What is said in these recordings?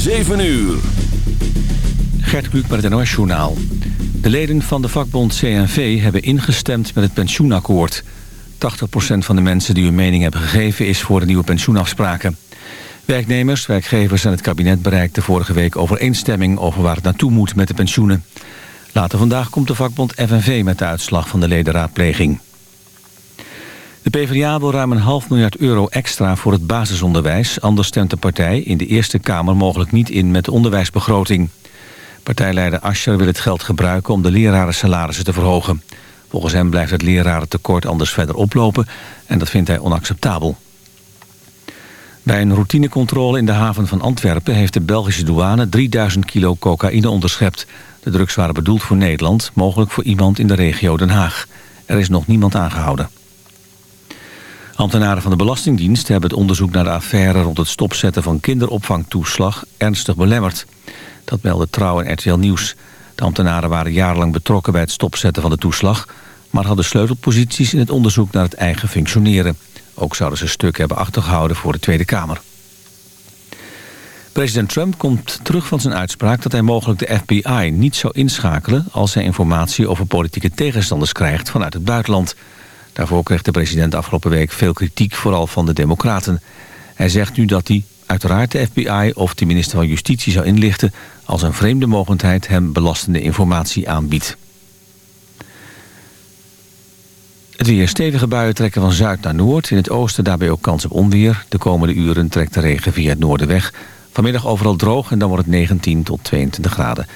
7 uur. Gert Kluk met het NOS Journaal. De leden van de vakbond CNV hebben ingestemd met het pensioenakkoord. 80% van de mensen die hun mening hebben gegeven is voor de nieuwe pensioenafspraken. Werknemers, werkgevers en het kabinet bereikten vorige week overeenstemming over waar het naartoe moet met de pensioenen. Later vandaag komt de vakbond FNV met de uitslag van de ledenraadpleging. De PvdA wil ruim een half miljard euro extra voor het basisonderwijs. Anders stemt de partij in de Eerste Kamer mogelijk niet in met de onderwijsbegroting. Partijleider Ascher wil het geld gebruiken om de lerarensalarissen te verhogen. Volgens hem blijft het lerarentekort anders verder oplopen en dat vindt hij onacceptabel. Bij een routinecontrole in de haven van Antwerpen heeft de Belgische douane 3000 kilo cocaïne onderschept. De drugs waren bedoeld voor Nederland, mogelijk voor iemand in de regio Den Haag. Er is nog niemand aangehouden. Ambtenaren van de Belastingdienst hebben het onderzoek naar de affaire... rond het stopzetten van kinderopvangtoeslag ernstig belemmerd. Dat meldde Trouw en RTL Nieuws. De ambtenaren waren jarenlang betrokken bij het stopzetten van de toeslag... maar hadden sleutelposities in het onderzoek naar het eigen functioneren. Ook zouden ze stuk hebben achtergehouden voor de Tweede Kamer. President Trump komt terug van zijn uitspraak dat hij mogelijk de FBI niet zou inschakelen... als hij informatie over politieke tegenstanders krijgt vanuit het buitenland... Daarvoor kreeg de president afgelopen week veel kritiek, vooral van de democraten. Hij zegt nu dat hij uiteraard de FBI of de minister van Justitie zou inlichten... als een vreemde mogendheid hem belastende informatie aanbiedt. Het weer stevige buien trekken van zuid naar noord. In het oosten daarbij ook kans op onweer. De komende uren trekt de regen via het noorden weg. Vanmiddag overal droog en dan wordt het 19 tot 22 graden.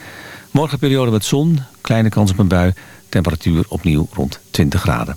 Morgen periode met zon, kleine kans op een bui. Temperatuur opnieuw rond 20 graden.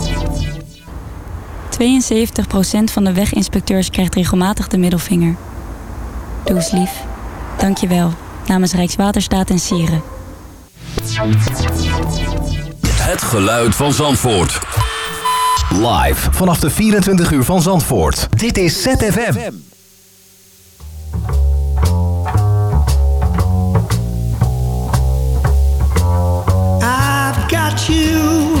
72% van de weginspecteurs krijgt regelmatig de middelvinger. Doe eens lief. Dank je wel. Namens Rijkswaterstaat en Sieren. Het geluid van Zandvoort. Live vanaf de 24 uur van Zandvoort. Dit is ZFM. I've got you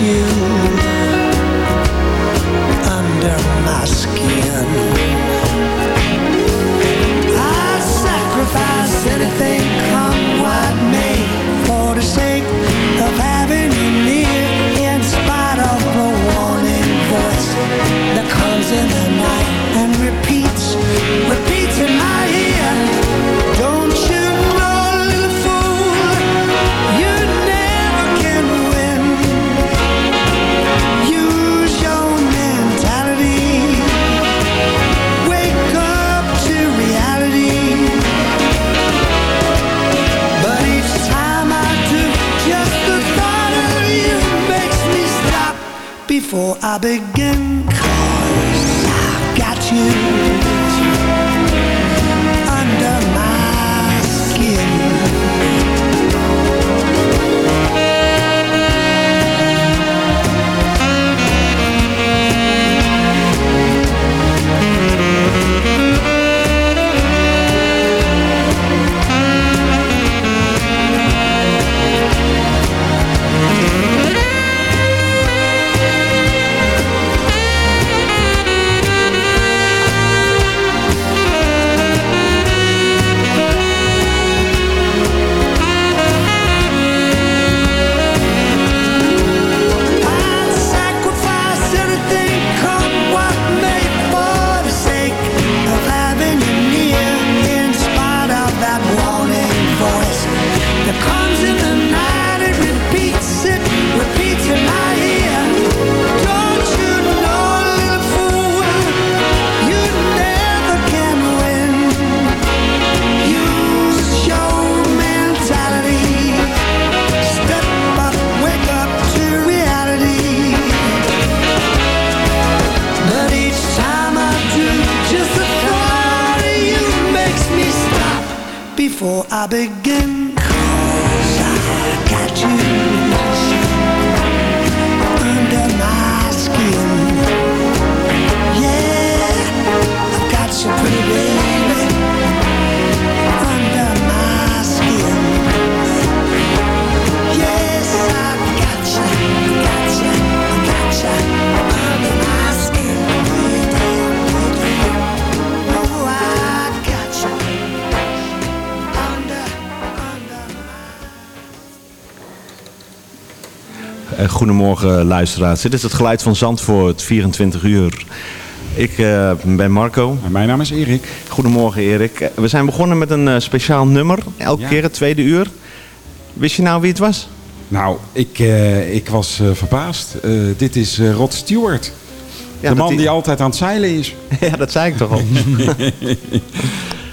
You under my skin. Before I begin. 'Cause I got you goedemorgen luisteraars. Dit is het geluid van Zandvoort, 24 uur. Ik eh, ben Marco. mijn naam is Erik. Goedemorgen Erik. Eh, We zijn begonnen met een eh, speciaal nummer. Elke Ja. keer het tweede uur. Wist je nou wie het was? Nou, ik, eh, ik was eh, verbaasd. Eh, dit is eh, Rod Stewart. Ja, de man die- die altijd aan het zeilen is. ja, dat zei ik toch al.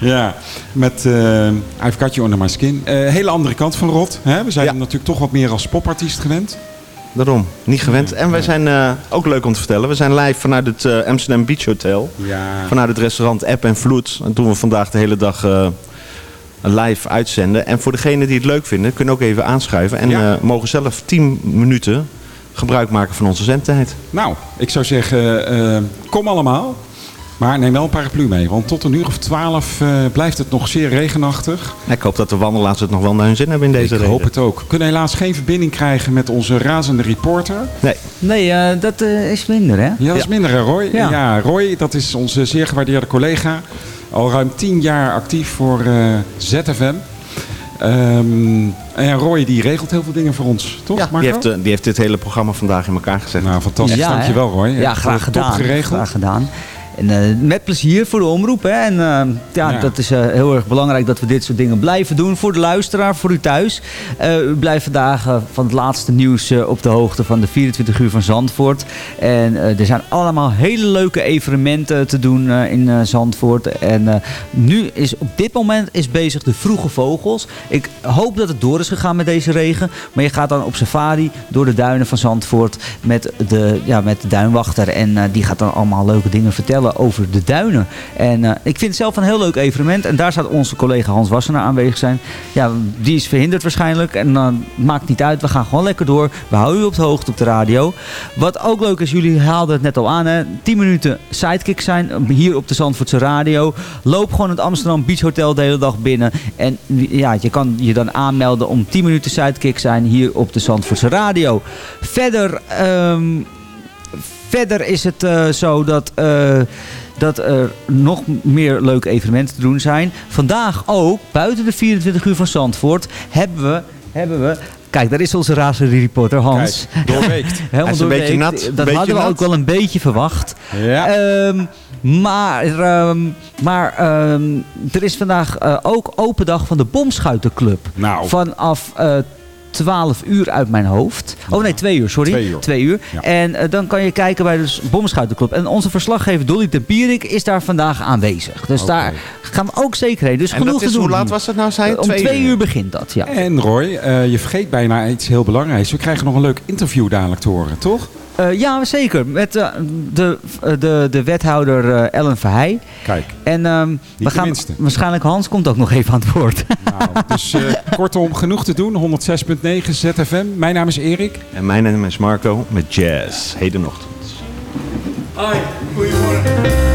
ja, met eh I've Got You Under My Skin. Eh, hele andere kant van Rod. Hè? We zijn hem natuurlijk toch wat meer als popartiest gewend. Daarom, niet gewend. En wij zijn eh, ook leuk om te vertellen. We zijn live vanuit het eh, Amsterdam Beach Hotel. Ja. Vanuit het restaurant App en Vloed. En doen we vandaag de hele dag eh, live uitzenden. En voor degenen die het leuk vinden, kunnen ook even aanschuiven. En Ja. mogen zelf 10 minuten gebruik maken van onze zendtijd. Nou, ik zou zeggen, kom allemaal. Maar neem wel een paraplu mee, want tot een uur of twaalf eh, blijft het nog zeer regenachtig. Ik hoop dat de wandelaars het nog wel naar hun zin hebben in deze Ik regen. hoop het ook. We kunnen helaas geen verbinding krijgen met onze razende reporter. Nee. Nee, eh, dat eh, is minder, hè? Ja, dat is minder, hè, Roy? Ja. Ja. Roy, dat is onze zeer gewaardeerde collega. Al ruim tien jaar actief voor eh, ZFM. Ehm, en Roy die regelt heel veel dingen voor ons, toch Marco? Die heeft, die heeft dit hele programma vandaag in elkaar gezet. Nou, fantastisch. Ja? Dankjewel Roy. Ja, graag eh, top gedaan. geregeld. Graag gedaan. En eh, met plezier voor de omroep. Hè. En eh, ja, Ja. dat is eh, heel erg belangrijk dat we dit soort dingen blijven doen. Voor de luisteraar, voor u thuis. U blijft vandaag van het laatste nieuws op de hoogte van de 24 uur van Zandvoort. En er zijn allemaal hele leuke evenementen te doen in Zandvoort. En nu is op dit moment is bezig de Vroege Vogels. Ik hoop dat het door is gegaan met deze regen. Maar je gaat dan op safari door de duinen van Zandvoort met de, ja, met de duinwachter. En die gaat dan allemaal leuke dingen vertellen over de duinen. En eh, ik vind het zelf een heel leuk evenement. En daar staat onze collega Hans Wassenaar aanwezig zijn. Ja, die is verhinderd waarschijnlijk. En dan maakt niet uit. We gaan gewoon lekker door. We houden u op de hoogte op de radio. Wat ook leuk is, jullie haalden het net al aan. Hè? 10 minuten sidekick zijn hier op de Zandvoortse radio. Loop gewoon het Amsterdam Beach Hotel de hele dag binnen. En ja, je kan je dan aanmelden om 10 minuten sidekick zijn hier op de Zandvoortse radio. Verder, ehm, verder is het eh, zo dat... eh, dat er nog meer leuke evenementen te doen zijn. Vandaag ook, buiten de 24 uur van Zandvoort, hebben we... Hebben we Kijk, daar is onze razerie reporter Hans. Kijk, doorweekt. Helemaal Hij is een beetje doorweekt. nat, Dat beetje hadden we nat. ook wel een beetje verwacht. Ja. Ehm, maar ehm, maar ehm, er is vandaag eh, ook open dag van de Bomschuitenclub. Nou. Vanaf eh 12 uur uit mijn hoofd. Oh nee, 2 uur, sorry. Twee uur. uur. Ja. En eh, dan kan je kijken bij de Bomschuitenclub. En onze verslaggever Dolly Tempierik is daar vandaag aanwezig. Dus daar gaan we ook zeker heen. Dus En genoeg dat is, te doen. hoe laat was het nou, zei je? Om twee uur begint dat, ja. En Roy, eh, je vergeet bijna iets heel belangrijks. We krijgen nog een leuk interview dadelijk te horen, toch? Eh, ja, zeker. Met eh, de, eh, de, de wethouder Ellen Verheij. Kijk. En ehm, we gaan, minste. waarschijnlijk Hans komt ook nog even aan het woord. Nou, dus eh, kortom, genoeg te doen. 106.9 ZFM. Mijn naam is Erik. En mijn naam is Marco met Jazz, hedenochtend. Hoi, goedemorgen.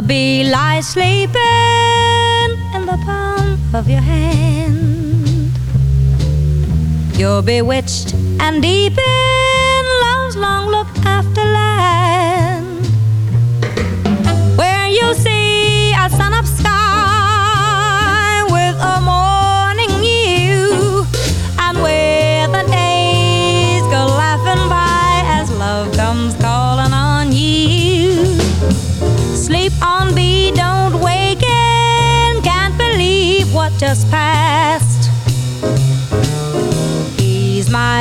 A bee lies sleeping in the palm of your hand. You're bewitched and deep in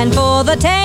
for the taking.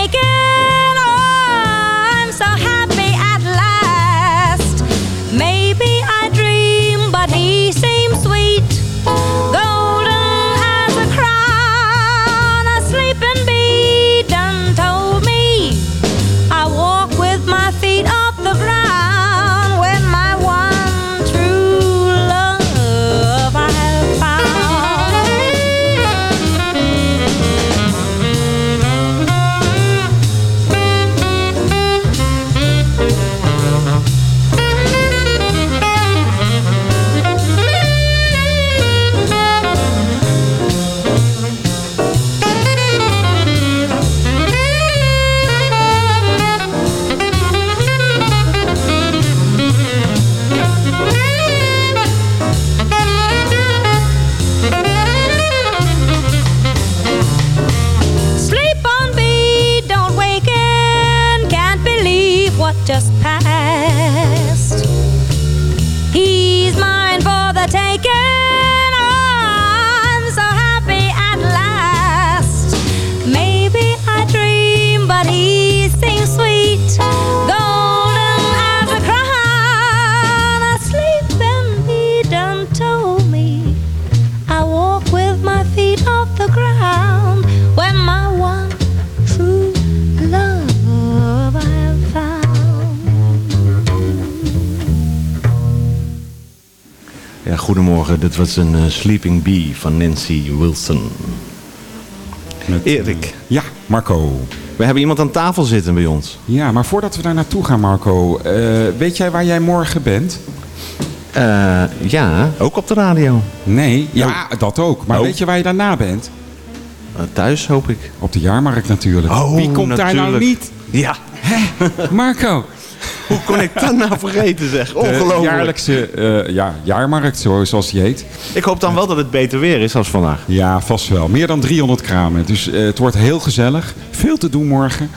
Dit was een eh, Sleeping Bee van Nancy Wilson. Erik. Ja, Marco. We hebben iemand aan tafel zitten bij ons. Ja, maar voordat we daar naartoe gaan, Marco. eh, weet jij waar jij morgen bent? Eh, ja, ook op de radio. Nee, ja, dat ook. Maar Oh. weet je waar je daarna bent? Eh, thuis, hoop ik. Op de jaarmarkt natuurlijk. Oh, Wie komt daar nou niet? Ja. Marco. Hoe kon ik dat nou vergeten, zeg? De Ongelooflijk. jaarlijkse eh, ja, jaarmarkt, zo- zoals die heet. Ik hoop dan wel dat het beter weer is als vandaag. Ja, vast wel. Meer dan 300 kramen. Dus eh, het wordt heel gezellig. Veel te doen morgen.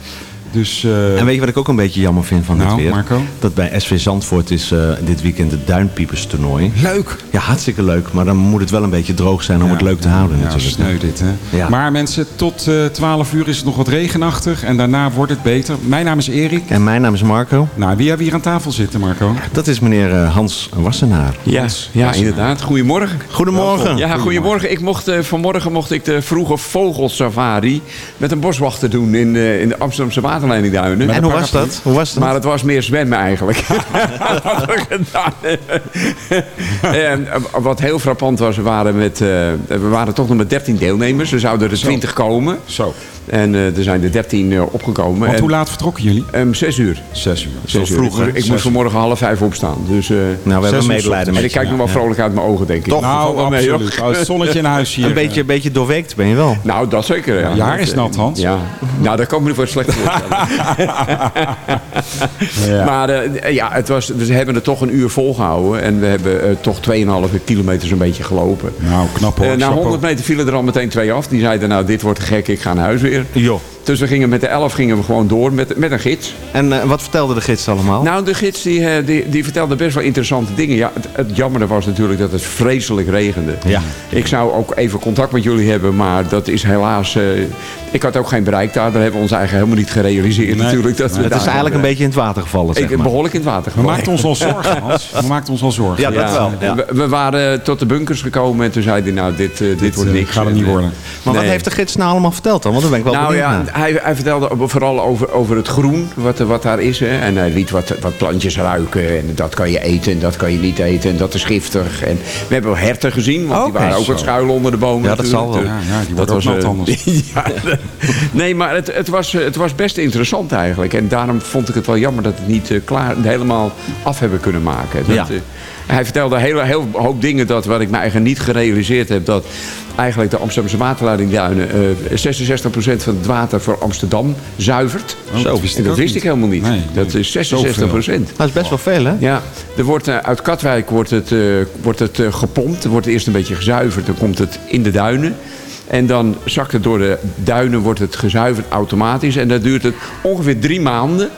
Dus, eh, En weet je wat ik ook een beetje jammer vind van Nou, dit weer? Marco? Dat bij SV Zandvoort is eh, dit weekend het Duinpiepers toernooi. Leuk. Ja, hartstikke leuk. Maar dan moet het wel een beetje droog zijn om het leuk te houden ja, natuurlijk. sneu dit, hè? Ja. Maar mensen, tot eh 12 uur is het nog wat regenachtig. En daarna wordt het beter. Mijn naam is Erik. En mijn naam is Marco. Nou, wie hebben we hier aan tafel zitten, Marco? Dat is meneer eh, Hans Wassenaar. Ja, ja inderdaad. Goedemorgen. Goedemorgen. Ja, goedemorgen. Ik mocht, eh, vanmorgen mocht ik de vroege vogelsafari met een boswachter doen in, eh, in de Amsterdamse En hoe was dat? Hoe was dat? Maar het was meer zwemmen eigenlijk. En eh, wat heel frappant was, we waren, met, eh, we waren toch nog met 13 deelnemers. Er zouden er 20 komen. Zo. En eh, er zijn er 13 eh, opgekomen. Want En, hoe laat vertrokken jullie? ehm, zes uur. Zes uur. Zes uur. vroeg? Ik, ik Zes moest vanmorgen half vijf opstaan. Dus, eh, Nou, we hebben medelijden en met ik kijk nog wel Ja. vrolijk uit mijn ogen, denk ik. Toch? Nou, wel mee, absoluut. Oh, het zonnetje in huis hier. Een beetje, een beetje doorweekt ben je wel. Nou, dat zeker. Ja. Je haar is nat, eh, Hans. Ja. Nou, daar kan ik me niet voor slecht voorstellen. Ja. Maar eh, ja, het was, we hebben het toch een uur volgehouden. En we hebben eh, toch 2,5 kilometer zo'n beetje gelopen. Nou, knap hoor. Eh, na Chapeau. 100 meter vielen er al meteen twee af. Die zeiden, nou, dit wordt gek, ik ga naar huis weer. Jo. Dus we gingen met de 11 gingen we gewoon door met, met een gids. En eh, wat vertelde de gids allemaal? Nou, de gids die, eh, die, die vertelde best wel interessante dingen. Ja, het, het jammerde was natuurlijk dat het vreselijk regende. Ja. Ik zou ook even contact met jullie hebben, maar dat is helaas... eh, ik had ook geen bereik daar. Daar hebben we ons eigen helemaal niet gerealiseerd Nee. natuurlijk. Dat we het is eigenlijk een beetje in het water gevallen, zeg Ik, maar. behoorlijk in het water We gevallen. maakten ons al zorgen, Hans. We maakten ons al zorgen. Ja, dat wel. Ja. We, we waren tot de bunkers gekomen en toen zei hij, nou, dit, eh, dit, wordt eh, niks. gaat het niet En, eh, worden. Maar wat heeft de gids nou allemaal verteld dan? Want daar ben ik wel nou ja, hij, hij vertelde vooral over, over het groen, wat, wat daar is. Hè. En hij liet wat, wat plantjes ruiken. En dat kan je eten en dat kan je niet eten. En dat is giftig. En we hebben wel herten gezien, want die waren ook zo. wat schuilen onder de bomen. Ja, dat zal wel. Ja, ja, die worden ook nat eh, anders. ja, nee, maar het, het, was, eh, het was best interessant eigenlijk. En daarom vond ik het wel jammer dat het niet eh, klaar, helemaal af hebben kunnen maken. Dat, Ja. eh, Hij vertelde een hele, heel hoop dingen dat, wat ik me eigenlijk niet gerealiseerd heb. Dat eigenlijk de Amsterdamse waterleidingduinen eh 66% van het water voor Amsterdam zuivert. Oh, dat wist en dat wist niet. ik helemaal niet. Nee, dat nee. is 66%. Dat is best wel veel, hè? Ja, er wordt, eh, uit Katwijk wordt het, eh, wordt het eh, gepompt. Er wordt eerst een beetje gezuiverd. Dan komt het in de duinen. En dan zakt het door de duinen, wordt het gezuiverd automatisch. En dan duurt het ongeveer drie maanden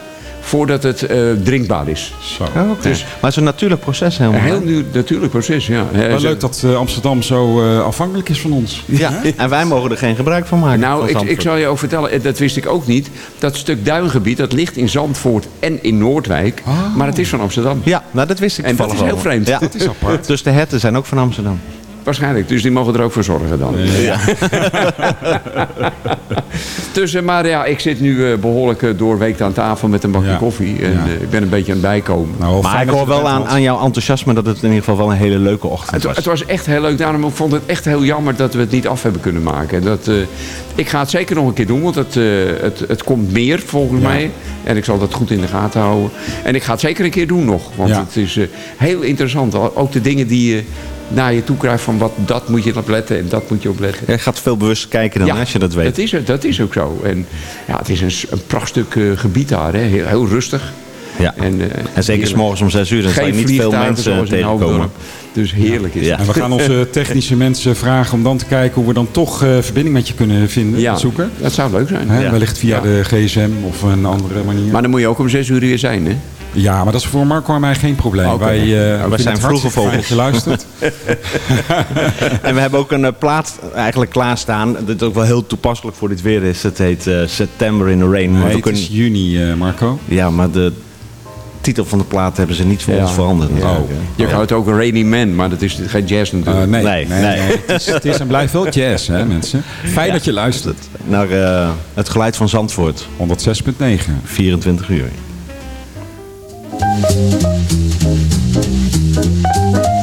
voordat het eh, drinkbaar is. Zo. Oh. Dus- maar het is een natuurlijk proces helemaal. Een heel nu, natuurlijk proces, ja. Wel leuk dat eh, Amsterdam zo eh, afhankelijk is van ons. Ja, en wij mogen er geen gebruik van maken. Nou, ik, ik zal je ook vertellen, dat wist ik ook niet. Dat stuk duingebied, dat ligt in Zandvoort en in Noordwijk. Maar het is van Amsterdam. Ja, nou dat wist ik En dat is heel vreemd. Ja. Is apart. Dus de herten zijn ook van Amsterdam. Waarschijnlijk, dus die mogen er ook voor zorgen dan. Ja. dus, eh, maar ja, ik zit nu eh, behoorlijk eh, doorweekt aan tafel met een bakje koffie. En ik ben een beetje aan het bijkomen. maar ik hoor wel aan, aan jouw enthousiasme dat het in ieder geval wel een hele leuke ochtend Het, was. het was echt heel leuk. Daarom ik vond het echt heel jammer dat we het niet af hebben kunnen maken. Dat, eh, ik ga het zeker nog een keer doen, want het, eh, het, het komt meer volgens mij. En ik zal dat goed in de gaten houden. En ik ga het zeker een keer doen nog. Want Ja. het is eh, heel interessant. Ook de dingen die je naar je toe krijgt van wat, dat moet je op letten en dat moet je op letten. Je gaat veel bewust kijken dan, Ja, als je dat weet. Dat is, dat is ook zo. En ja, het is een, een prachtstuk eh, gebied daar. Hè. Heel, heel rustig. Ja. En, eh, En zeker 's morgens om 6 uur, dan je niet veel mensen zoals in tegenkomen. Dus heerlijk is Ja. het. En we gaan onze technische mensen vragen om dan te kijken hoe we dan toch eh, verbinding met je kunnen vinden, Ja, zoeken. dat zou leuk zijn. Hè, Ja. Wellicht via Ja. de gsm of een andere manier. Maar dan moet je ook om zes uur weer zijn, hè? Ja, maar dat is voor Marco en mij geen probleem. Wij, eh, Wij zijn vroege je luistert. en we hebben ook een eh, plaat eigenlijk klaarstaan. Dat ook wel heel toepasselijk voor dit weer is. Het heet eh, September in the Rain. Nee, het kunnen- is juni, eh, Marco. Ja, maar de titel van de plaat hebben ze niet voor Ja. ons veranderd. Ja. hè. Je houdt ook een Rainy Man, maar dat is geen jazz natuurlijk. Nee, Nee, nee, nee. nee. Het, is, het is en blijft wel jazz, hè, mensen. Fijn dat je luistert. Naar eh, het geluid van Zandvoort. 106.9. 24 uur. Thank you.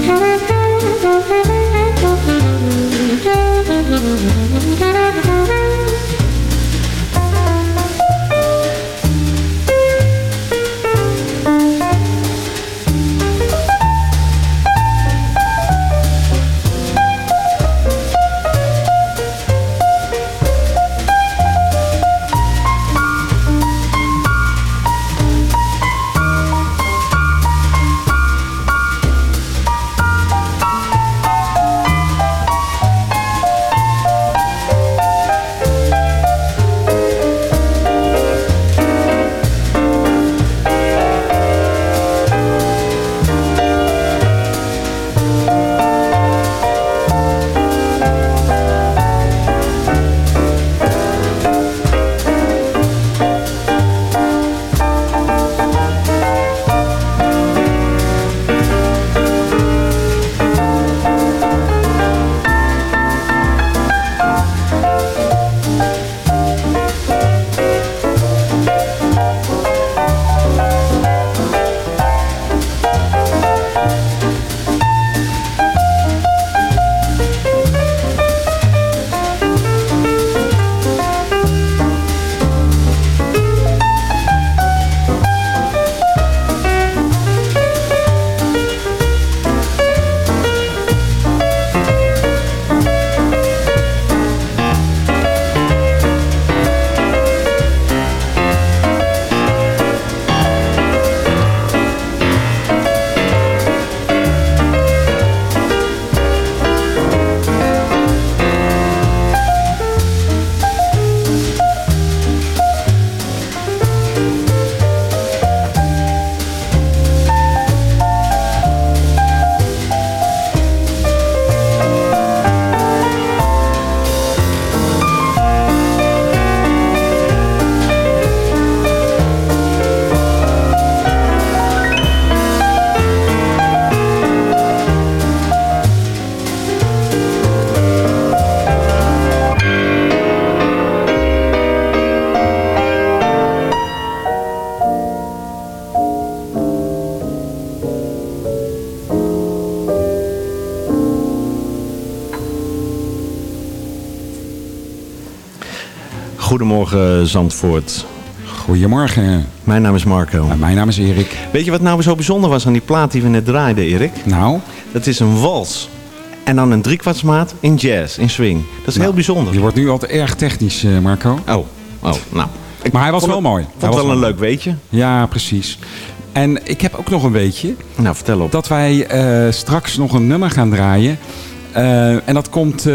Thank you. Goedemorgen Zandvoort. Goedemorgen. Mijn naam is Marco. mijn naam is Erik. Weet je wat nou zo bijzonder was aan die plaat die we net draaiden, Erik? Nou? Dat is een wals. En dan een driekwartsmaat in jazz, in swing. Dat is Nou, heel bijzonder. Je wordt nu altijd erg technisch, eh, Marco. Oh, oh nou. maar hij was wel het- mooi. vond Hij was wel een mooi. leuk weetje. Ja, precies. En ik heb ook nog een weetje. Nou, vertel op. Dat wij eh, straks nog een nummer gaan draaien. Eh, en dat komt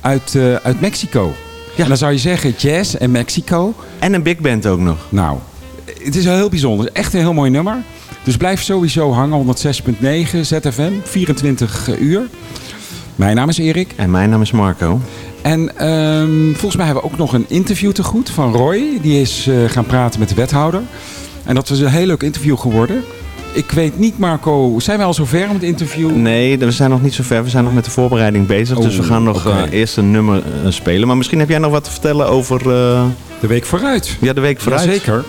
uit, uit Mexico. Ja. En dan zou je zeggen jazz en Mexico. En een big band ook nog. Nou, het is wel heel bijzonder. Echt een heel mooi nummer. Dus blijf sowieso hangen. 106.9 ZFM, 24 uur. Mijn naam is Erik. En mijn naam is Marco. En ehm, volgens mij hebben we ook nog een interview te goed van Roy. Die is eh, gaan praten met de wethouder. En dat was een heel leuk interview geworden. Ik weet niet, Marco, zijn wij al zover met het interview? Nee, we zijn nog niet zo ver. We zijn nog met de voorbereiding bezig. Oh, dus we gaan nog eh, eerst een nummer eh, spelen. Maar misschien heb jij nog wat te vertellen over... eh, De week vooruit. Ja, de week vooruit. Zeker.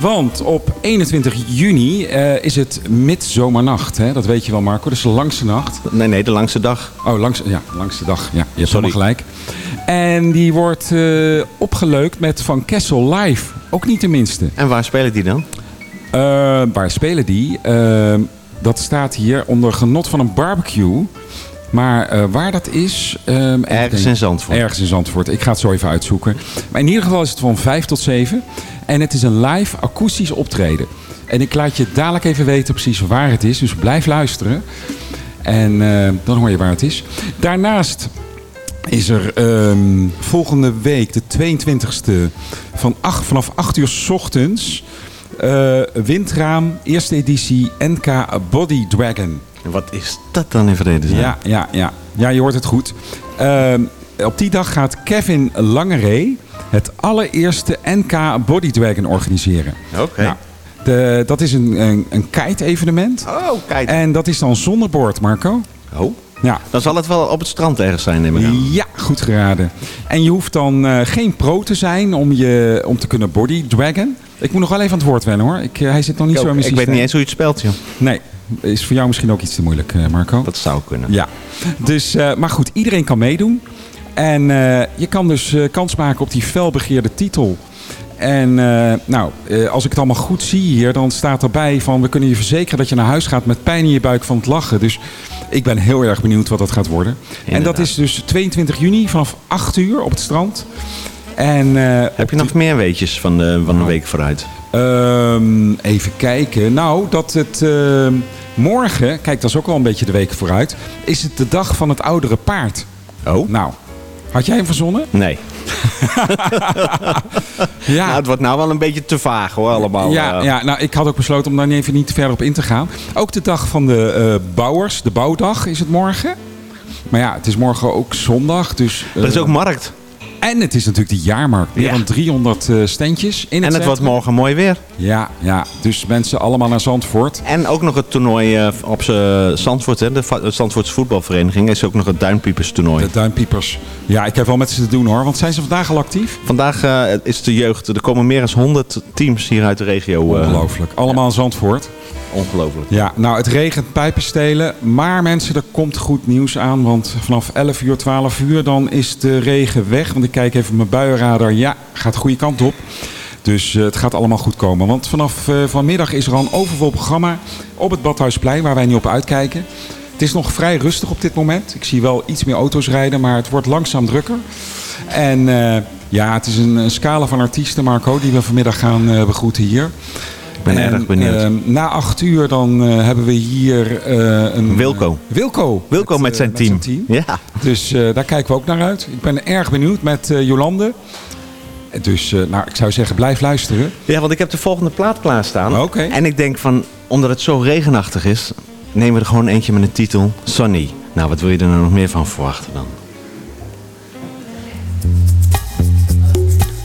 Want op 21 juni is het midzomernacht. Hè? Dat weet je wel, Marco. Dat is de langste nacht. Nee, nee, de langste dag. Oh, langs, ja, langste dag. Ja, je hebt Sorry. helemaal gelijk. En die wordt eh, opgeleukt met Van Kessel live. Ook niet de minste. En waar spelen die dan? Eh, waar spelen die? Eh, dat staat hier onder genot van een barbecue. Maar eh, waar dat is... ehm, Ergens in Zandvoort. Ergens in Zandvoort. Ik ga het zo even uitzoeken. Maar in ieder geval is het van 5 tot 7. En het is een live akoestisch optreden. En ik laat je dadelijk even weten precies waar het is. Dus blijf luisteren. En dan hoor je waar het is. Daarnaast is er ehm, volgende week, de 22e, van acht, vanaf 8 uur 's ochtends... eh, Windraam, eerste editie NK Body Dragon. Wat is dat dan in vredesnaam? Ja, ja, ja. ja, je hoort het goed. Ehm, op die dag gaat Kevin Langeree het allereerste NK Body Dragon organiseren. Oké. Nou, de, dat is een, een, een kite-evenement. Oh, kijk. En dat is dan zonder boord, Marco. Oh. Ja. Dan zal het wel op het strand ergens zijn, neem ik aan. Ja, goed geraden. En je hoeft dan eh, geen pro te zijn om, je, om te kunnen body dragon. Ik moet nog wel even aan het woord wennen hoor. Ik, eh, hij zit nog niet Ik zo in mijn Ik weet niet eens hoe je het spelt, joh. Nee, is voor jou misschien ook iets te moeilijk, eh, Marco. Dat zou kunnen. Ja. Dus, maar goed, iedereen kan meedoen. En je kan dus kans maken op die felbegeerde titel. En eh, nou, eh, als ik het allemaal goed zie hier, dan staat erbij van... we kunnen je verzekeren dat je naar huis gaat met pijn in je buik van het lachen. Dus ik ben heel erg benieuwd wat dat gaat worden. En dat is dus 22 juni vanaf 8 uur op het strand. En, eh, Heb je nog meer weetjes van de, van de week vooruit? Ehm, even kijken. Nou, dat het ehm, morgen, kijk, dat is ook wel een beetje de week vooruit, is het de dag van het oudere paard. Oh. Nou, had jij hem verzonnen? Nee. ja. Nou, het wordt nou wel een beetje te vaag hoor, allemaal. Ja, eh. ja, nou, ik had ook besloten om daar even niet verder op in te gaan. Ook de dag van de eh, bouwers, de bouwdag, is het morgen. Maar ja, het is morgen ook zondag, dus... Er is eh, ook markt. En het is natuurlijk de jaarmarkt. Meer Ja. dan 300 eh, standjes in het En het wordt morgen mooi weer. Ja, ja, dus mensen allemaal naar Zandvoort. En ook nog het toernooi eh, op Zandvoort, hè, de Zandvoortse voetbalvereniging, is ook nog het Duinpiepers toernooi. De Duinpiepers. Ja, ik heb wel met ze te doen hoor. Want zijn ze vandaag al actief? Vandaag eh, is de jeugd, er komen meer dan 100 teams hier uit de regio. Ongelooflijk. Allemaal in Zandvoort. Ongelooflijk. Ja, nou het regent pijpen stelen. Maar mensen, er komt goed nieuws aan. Want vanaf 11 uur, 12 uur, dan is de regen weg. Want ik kijk even mijn buienradar. Ja, gaat de goede kant op. Dus eh, het gaat allemaal goed komen. Want vanaf eh, vanmiddag is er al een overvol programma op het Badhuisplein. Waar wij nu op uitkijken. Het is nog vrij rustig op dit moment. Ik zie wel iets meer auto's rijden, maar het wordt langzaam drukker. En eh, ja, het is een, een scala van artiesten, Marco, die we vanmiddag gaan begroeten hier. Ik ben erg benieuwd. eh, na acht uur dan eh, hebben we hier eh, een... Wilco. Wilco. Wilco met, eh, zijn team. Ja. Dus eh, daar kijken we ook naar uit. Ik ben erg benieuwd met Jolande. Dus eh, nou, ik zou zeggen, blijf luisteren. Ja, want ik heb de volgende plaat klaarstaan. Oké. En ik denk van, omdat het zo regenachtig is, nemen we er gewoon eentje met een titel Sunny. Nou, wat wil je er nou nog meer van verwachten dan?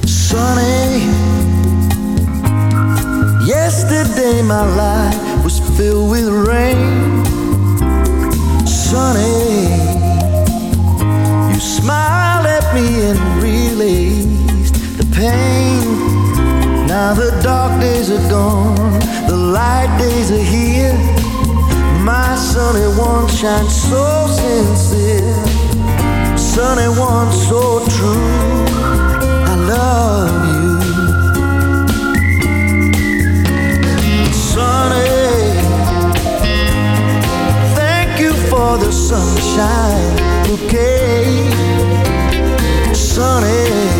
Sunny. Yesterday my life was filled with rain. Sunny. You smiled at me and released the pain. Now the dark days are gone, the light days are here. My sunny one shines so sincere, sunny one so true. I love the sunshine bouquet. Sunny,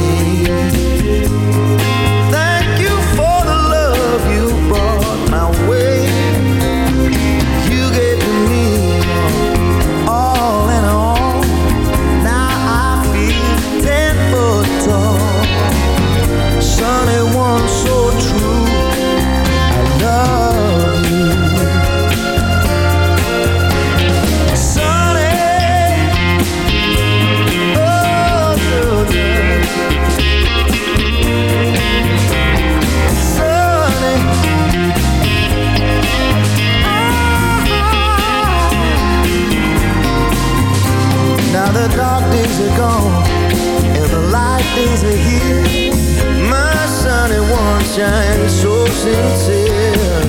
one shines so sincere,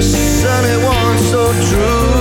sunny one so true.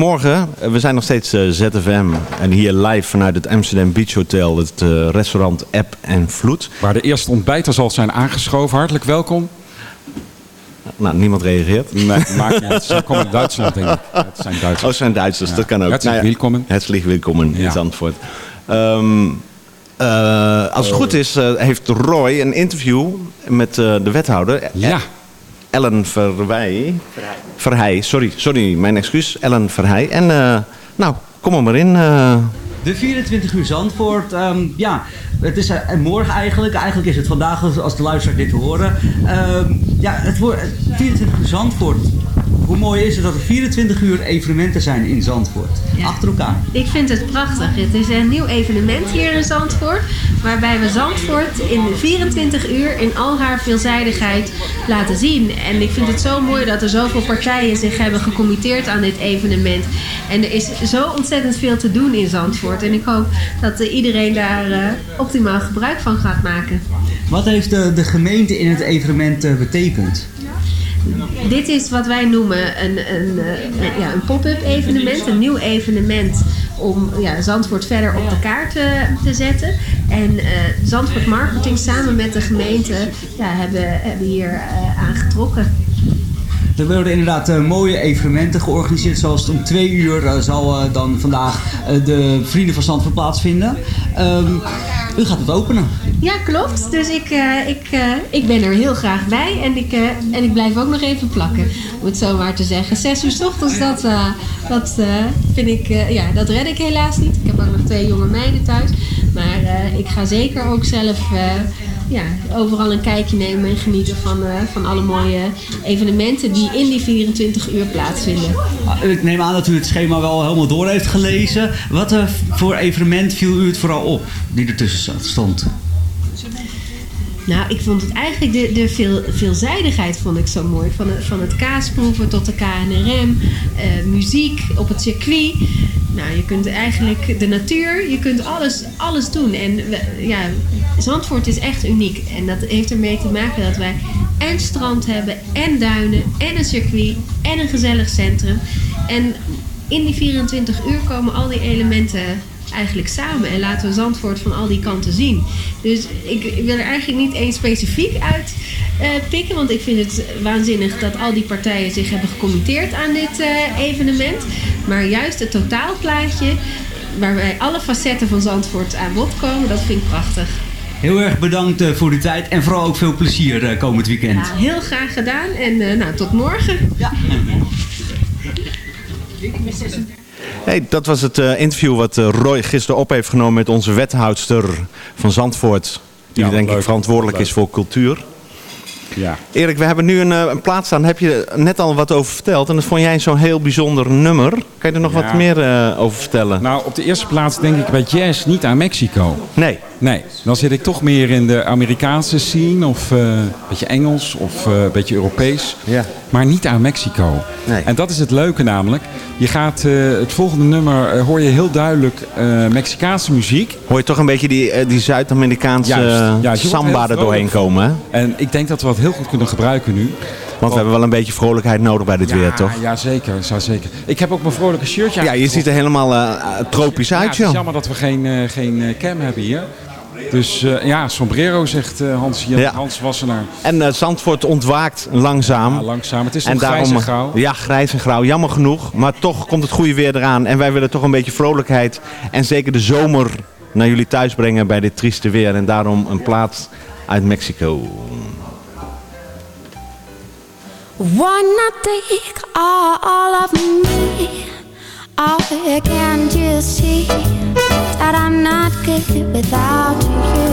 Goedemorgen, we zijn nog steeds eh, ZFM en hier live vanuit het Amsterdam Beach Hotel, het eh, restaurant App en Vloed. Waar de eerste ontbijters al zijn aangeschoven. Hartelijk welkom. Nou, niemand reageert. Nee, maakt niet uit. Ze komen uit Duitsland, denk ik. Het zijn Duitsers. Oh, het zijn Duitsers, Ja. dat kan ook. Herzlich Nou ja, willkommen. Herzlich willkommen in. Zandvoort. Eh, als het goed is, heeft Roy een interview met de wethouder. Ja. Ellen Verwij. Verheij. sorry, sorry, mijn excuus. Ellen Verheij. En eh, nou, kom er maar in. eh. De 24 uur Zandvoort, ehm, ja, het is eh, morgen eigenlijk. Eigenlijk is het vandaag als, de luisteraar dit horen. Ehm, ja, het wordt 24 uur Zandvoort. Hoe mooi is het dat er 24 uur evenementen zijn in Zandvoort? Achter elkaar. Ik vind het prachtig. Het is een nieuw evenement hier in Zandvoort. Waarbij we Zandvoort in de 24 uur in al haar veelzijdigheid laten zien. En ik vind het zo mooi dat er zoveel partijen zich hebben gecommitteerd aan dit evenement. En er is zo ontzettend veel te doen in Zandvoort. En ik hoop dat eh, iedereen daar eh, optimaal gebruik van gaat maken. Wat heeft de, de gemeente in het evenement eh, betekend? Dit is wat wij noemen een, een, ja, een pop-up evenement, een nieuw evenement om ja, Zandvoort verder op de kaart te zetten. En eh, Zandvoort Marketing samen met de gemeente ja, hebben, hebben hier eh, aangetrokken. Er worden inderdaad eh, mooie evenementen georganiseerd. Zoals om twee uur eh, zal eh, dan vandaag de Vrienden van Zandvoort plaatsvinden. Ehm, u gaat het openen. Ja, klopt. Dus ik, ik, ik ben er heel graag bij. En ik, en ik blijf ook nog even plakken, om het zo maar te zeggen. Zes uur 's ochtends, dat, dat vind ik, ja, dat red ik helaas niet. Ik heb ook nog twee jonge meiden thuis. Maar ik ga zeker ook zelf ja, overal een kijkje nemen en genieten van, eh, van alle mooie evenementen die in die 24 uur plaatsvinden. Ah, Ik neem aan dat u het schema wel helemaal door heeft gelezen. Wat eh, voor evenement viel u het vooral op die ertussen stond? Nou, ik vond het eigenlijk de, de veel, veelzijdigheid vond ik zo mooi. Van, van het kaasproeven tot de KNRM, eh, muziek op het circuit. Nou, je kunt eigenlijk de natuur, je kunt alles, alles doen. En ja, Zandvoort is echt uniek. En dat heeft ermee te maken dat wij en strand hebben, en duinen, en een circuit, en een gezellig centrum. En in die 24 uur komen al die elementen eigenlijk samen en laten we Zandvoort van al die kanten zien. Dus ik, ik wil er eigenlijk niet één specifiek uit eh, pikken, want ik vind het waanzinnig dat al die partijen zich hebben gecommitteerd aan dit eh, evenement. Maar juist het totaalplaatje, waarbij alle facetten van Zandvoort aan bod komen, dat vind ik prachtig. Heel erg bedankt eh, voor uw tijd en vooral ook veel plezier eh, komend weekend. Ja, heel graag gedaan en eh, nou, tot morgen. Ja. Hey, dat was het eh, interview wat eh, Roy gisteren op heeft genomen met onze wethoudster van Zandvoort. Die Ja, denk ik verantwoordelijk Leuk. is voor cultuur. Ja. Erik, we hebben nu een, eh, een plaats staan. Daar heb je net al wat over verteld. En dat vond jij zo'n heel bijzonder nummer. Kan je er nog Ja. wat meer over vertellen? Nou, op de eerste plaats denk ik bij jazz niet aan Mexico. Nee. Nee, dan zit ik toch meer in de Amerikaanse scene of eh, een beetje Engels of eh, een beetje Europees. Ja. Maar niet aan Mexico. Nee. En dat is het leuke namelijk. Je gaat eh, het volgende nummer hoor je heel duidelijk Mexicaanse muziek. Hoor je toch een beetje die, die Zuid-Amerikaanse samba er doorheen komen. Hè? En ik denk dat we dat heel goed kunnen gebruiken nu. Want we hebben wel een beetje vrolijkheid nodig bij dit ja, weer, toch? Ja, zeker, zeker. Ik heb ook mijn vrolijke shirtje Ja, je ziet er helemaal tropisch Ja, uit, het is joh. jammer dat we geen, geen cam hebben hier. Dus eh, ja, sombrero zegt eh, Hans, Ja. Hans Wassenaar. En eh, Zandvoort ontwaakt langzaam. Ja, langzaam. Het is en nog grijs en grauw. Ja, grijs en grauw. Jammer genoeg. Maar toch komt het goede weer eraan. En wij willen toch een beetje vrolijkheid. En zeker de zomer naar jullie thuis brengen bij dit trieste weer. En daarom een plaat uit Mexico. Why not take all, all of me? Oh, can't you see that I'm not good without you?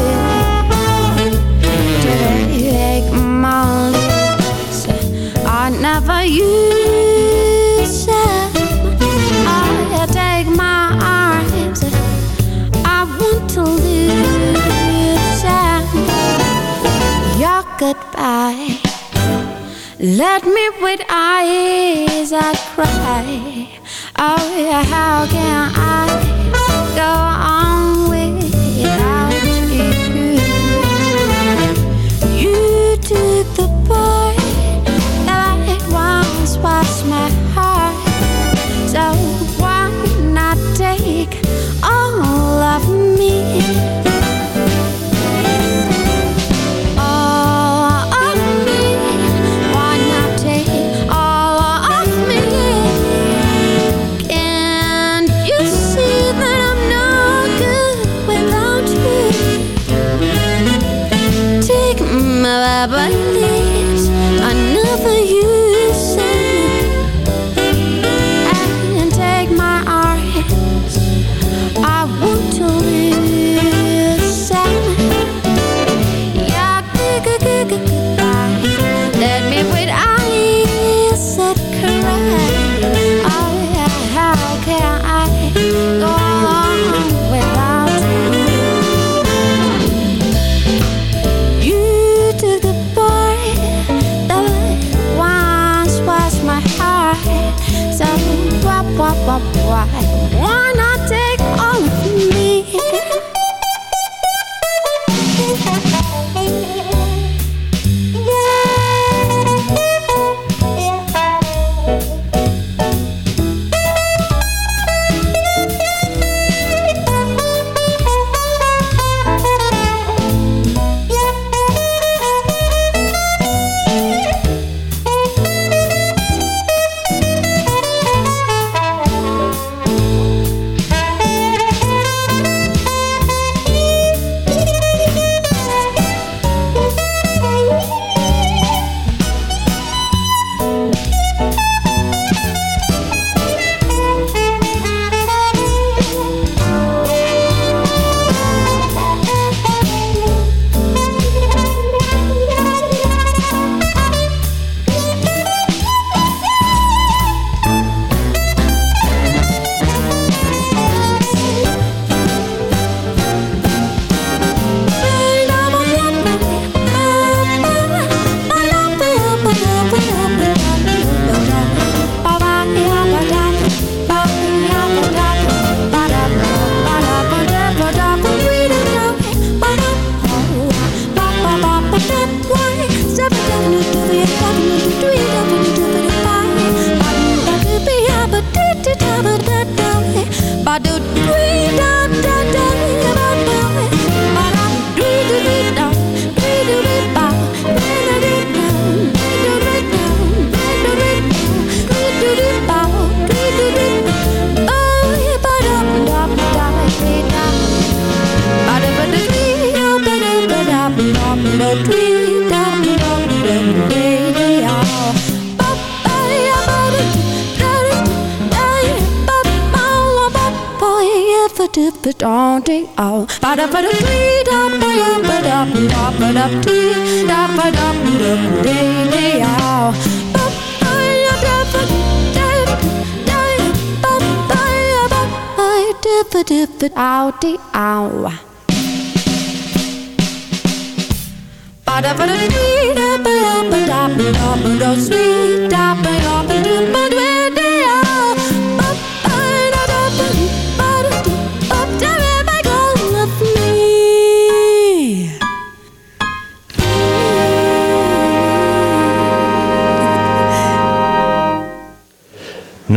Take my lips, I never use them. I take my arms, I want to lose them. Your goodbye. Let me with eyes that cry. Oh yeah, how can I go on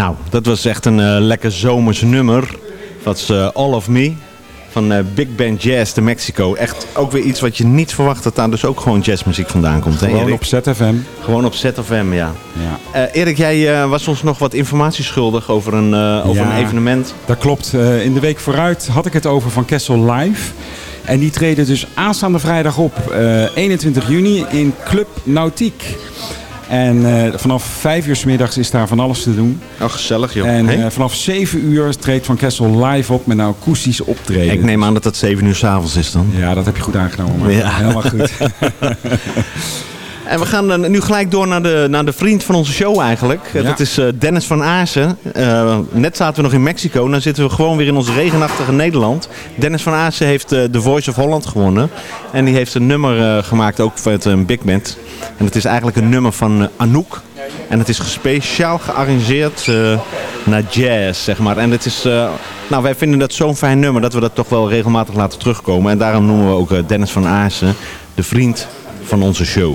Nou, dat was echt een eh, lekker zomers nummer. Dat is eh, All of Me van eh, Big Band Jazz de Mexico. Echt ook weer iets wat je niet verwacht dat daar dus ook gewoon jazzmuziek vandaan komt. Hè, Gewoon Erik? op ZFM. Gewoon op ZFM, ja. ja. Eh, Erik, jij eh, was ons nog wat informatie schuldig over een, over Ja, een evenement. Dat klopt. In de week vooruit had ik het over Van Kessel Live. En die treden dus aanstaande vrijdag op, eh, 21 juni, in Club Nautiek. En eh, vanaf 5 uur 's middags is daar van alles te doen. Oh, gezellig joh. En eh, vanaf 7 uur treedt Van Kessel live op met een akoestisch optreden. Ik neem aan dat dat 7 uur s'avonds is dan. Ja, dat heb je goed aangenomen. Maar Ja. Helemaal goed. En we gaan nu gelijk door naar de, naar de vriend van onze show eigenlijk. Ja. Dat is eh, Dennis van Aarsen. Eh, net zaten we nog in Mexico. Nu zitten we gewoon weer in ons regenachtige Nederland. Dennis van Aarsen heeft eh, The Voice of Holland gewonnen. En die heeft een nummer gemaakt ook met een big band. En het is eigenlijk een nummer van Anouk. En het is speciaal gearrangeerd naar jazz, zeg maar. En het is, nou, wij vinden dat zo'n fijn nummer dat we dat toch wel regelmatig laten terugkomen. En daarom noemen we ook Dennis van Aarsen de vriend van onze show.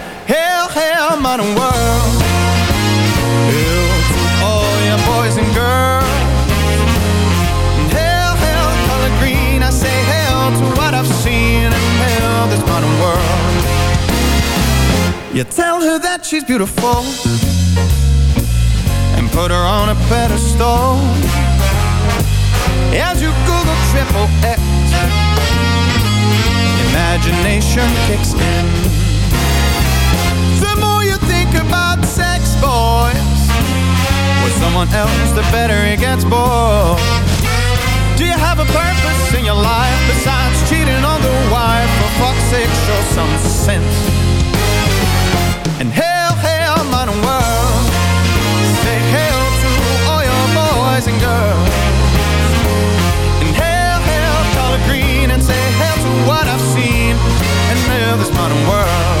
Hell, hell, modern world. Hell all your boys and girls. Hell, hell, color green. I say hell to what I've seen, and hell, this modern world. You tell her that she's beautiful, and put her on a pedestal. As you Google triple X, imagination kicks in. Someone else, the better it gets bored. Do you have a purpose in your life besides cheating on the wife? For fuck's sake, show some sense. And hail, hail, modern world. Say hail to all your boys and girls. And hail, hail, color green. And say hail to what I've seen. And hail this modern world.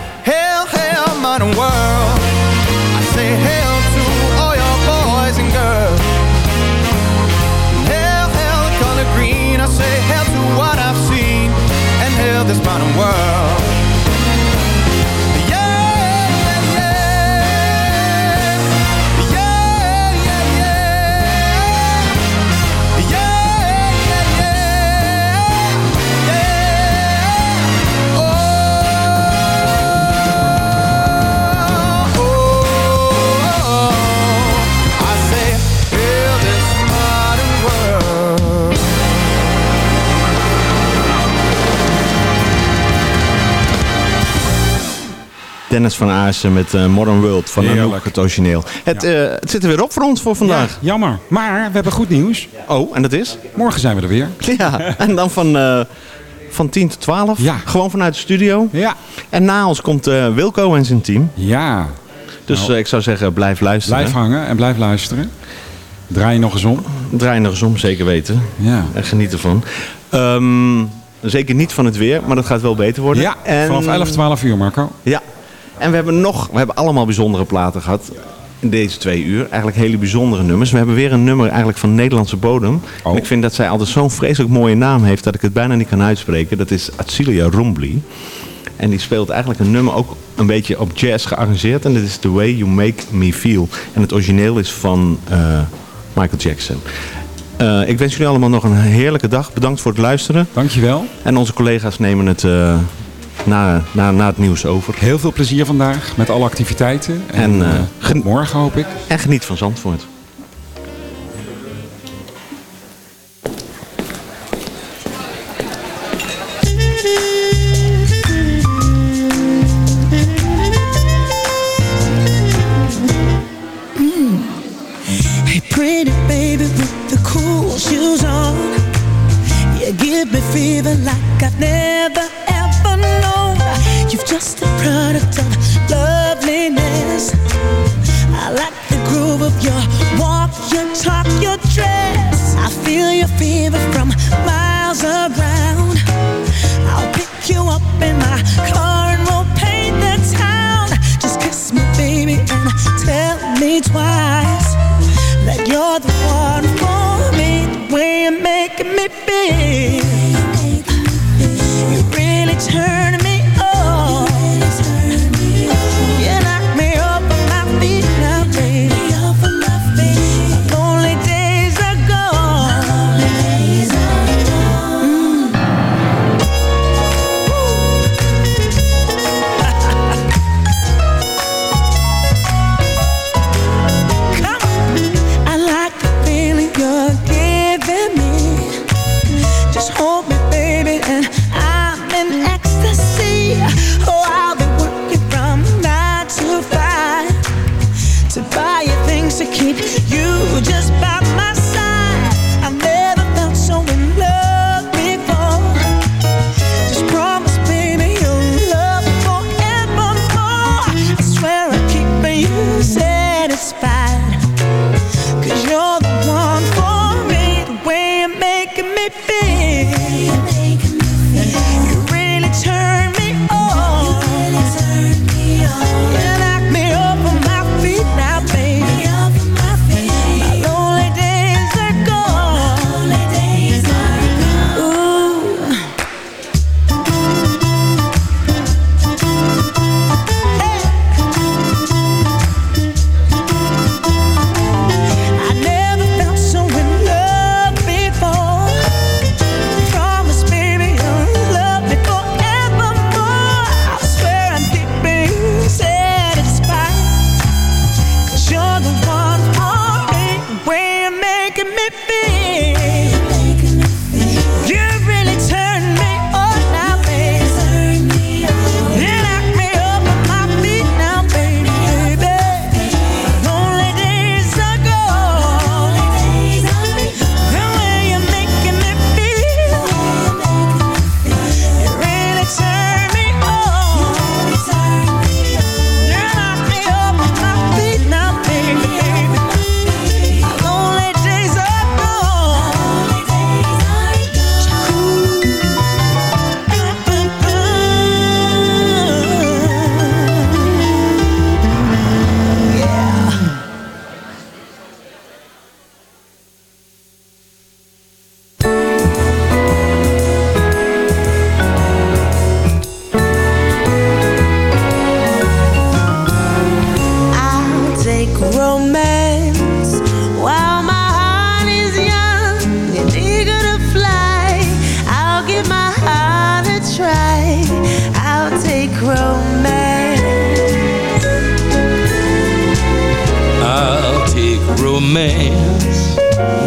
Dennis van Aarsen met eh, Modern World van. Anouk, het origineel. Het, eh, het zit er weer op voor ons voor vandaag. Ja, jammer. Maar we hebben goed nieuws. Oh, en dat is? Morgen zijn we er weer. Ja, en dan van, eh, van 10 tot 12. Ja. Gewoon vanuit de studio. Ja. En na ons komt Wilco en zijn team. Ja. Dus Nou. ik zou zeggen, blijf luisteren. Blijf hangen en blijf luisteren. Draai je nog eens om. Draai nog eens om, zeker weten. Ja. En geniet ervan. Ehm, zeker niet van het weer, maar dat gaat wel beter worden. Ja, en... vanaf 11, 12 uur Marco. Ja. En we hebben nog, we hebben allemaal bijzondere platen gehad in deze twee uur. Eigenlijk hele bijzondere nummers. We hebben weer een nummer eigenlijk van Nederlandse bodem. Oh. En ik vind dat zij altijd zo'n vreselijk mooie naam heeft dat ik het bijna niet kan uitspreken. Dat is Atsilia Rombly. En die speelt eigenlijk een nummer ook een beetje op jazz gearrangeerd. En dat is The Way You Make Me Feel. En het origineel is van eh, Michael Jackson. Eh, ik wens jullie allemaal nog een heerlijke dag. Bedankt voor het luisteren. Dankjewel. En onze collega's nemen het eh, na, na, na het nieuws over. Heel veel plezier vandaag met alle activiteiten. En, En, eh, eh, morgen hoop ik. En geniet van Zandvoort.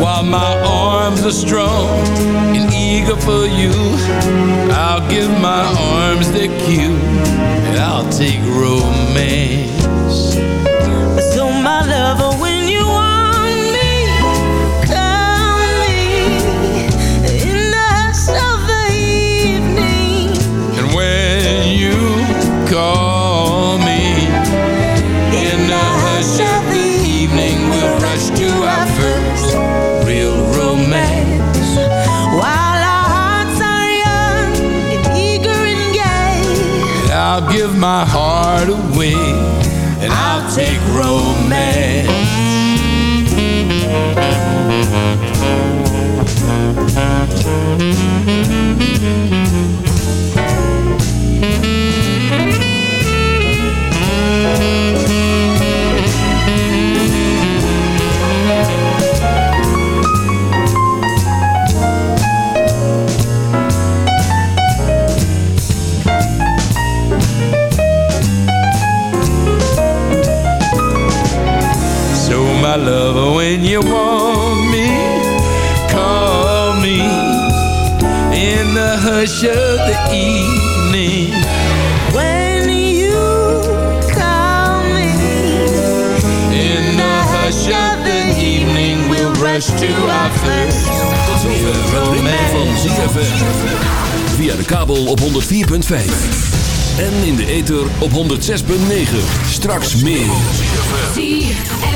While my arms are strong and eager for you, I'll give my arms their cue and I'll take romance. So my lover, oh, I'll give my heart away and I'll take romance. You want me, call me in the hush of the evening. when you call me In the hush of the evening, we'll rush to our first ZFM. Via de kabel op 104.5. En in de ether op 106.9. Straks meer.